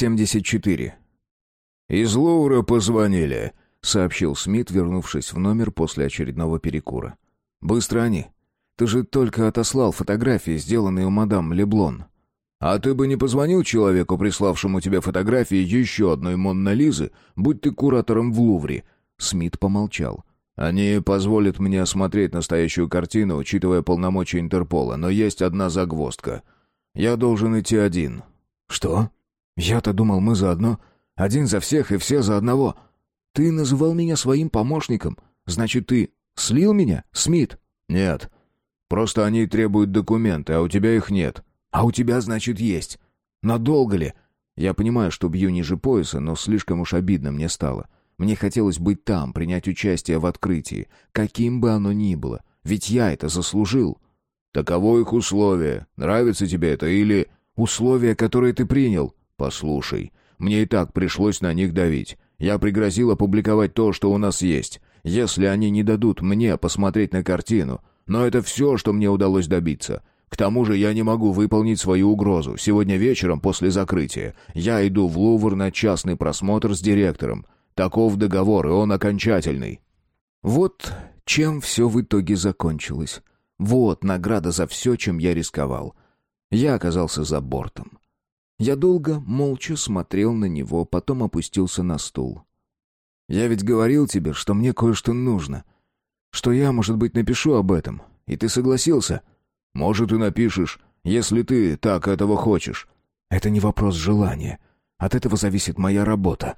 74. «Из Лоура позвонили», — сообщил Смит, вернувшись в номер после очередного перекура. «Быстро они. Ты же только отослал фотографии, сделанные у мадам Леблон». «А ты бы не позвонил человеку, приславшему тебе фотографии еще одной Монна Лизы, будь ты куратором в Лувре?» Смит помолчал. «Они позволят мне осмотреть настоящую картину, учитывая полномочия Интерпола, но есть одна загвоздка. Я должен идти один». «Что? Я-то думал, мы заодно. Один за всех и все за одного. Ты называл меня своим помощником. Значит, ты слил меня, Смит?» «Нет. Просто они требуют документы, а у тебя их нет». А у тебя, значит, есть. Надолго ли? Я понимаю, что бью ниже пояса, но слишком уж обидно мне стало. Мне хотелось быть там, принять участие в открытии, каким бы оно ни было. Ведь я это заслужил. Таково их условие. Нравится тебе это или... Условия, которые ты принял. Послушай, мне и так пришлось на них давить. Я пригрозил опубликовать то, что у нас есть. Если они не дадут мне посмотреть на картину... Но это все, что мне удалось добиться. К тому же я не могу выполнить свою угрозу. Сегодня вечером после закрытия я иду в Лувр на частный просмотр с директором. Таков договор, и он окончательный». Вот чем все в итоге закончилось. Вот награда за все, чем я рисковал. Я оказался за бортом. Я долго, молча смотрел на него, потом опустился на стул. «Я ведь говорил тебе, что мне кое-что нужно. Что я, может быть, напишу об этом. И ты согласился?» Может, и напишешь, если ты так этого хочешь. Это не вопрос желания. От этого зависит моя работа.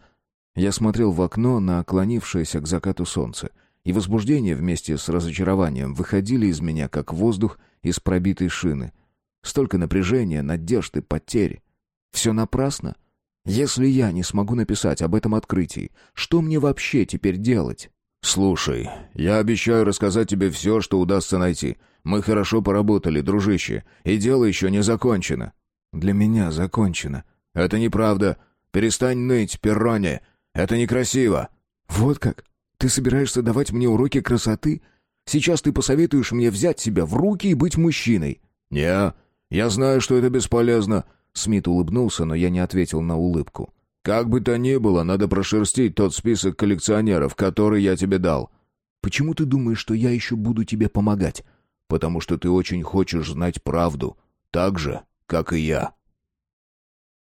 Я смотрел в окно на оклонившееся к закату солнце, и возбуждение вместе с разочарованием выходили из меня, как воздух из пробитой шины. Столько напряжения, надежды, потери. Все напрасно? Если я не смогу написать об этом открытии, что мне вообще теперь делать? «Слушай, я обещаю рассказать тебе все, что удастся найти. Мы хорошо поработали, дружище, и дело еще не закончено». «Для меня закончено». «Это неправда. Перестань ныть, Перроне. Это некрасиво». «Вот как? Ты собираешься давать мне уроки красоты? Сейчас ты посоветуешь мне взять себя в руки и быть мужчиной?» «Не, я знаю, что это бесполезно». Смит улыбнулся, но я не ответил на улыбку. «Как бы то ни было, надо прошерстить тот список коллекционеров, который я тебе дал». «Почему ты думаешь, что я еще буду тебе помогать?» «Потому что ты очень хочешь знать правду, так же, как и я».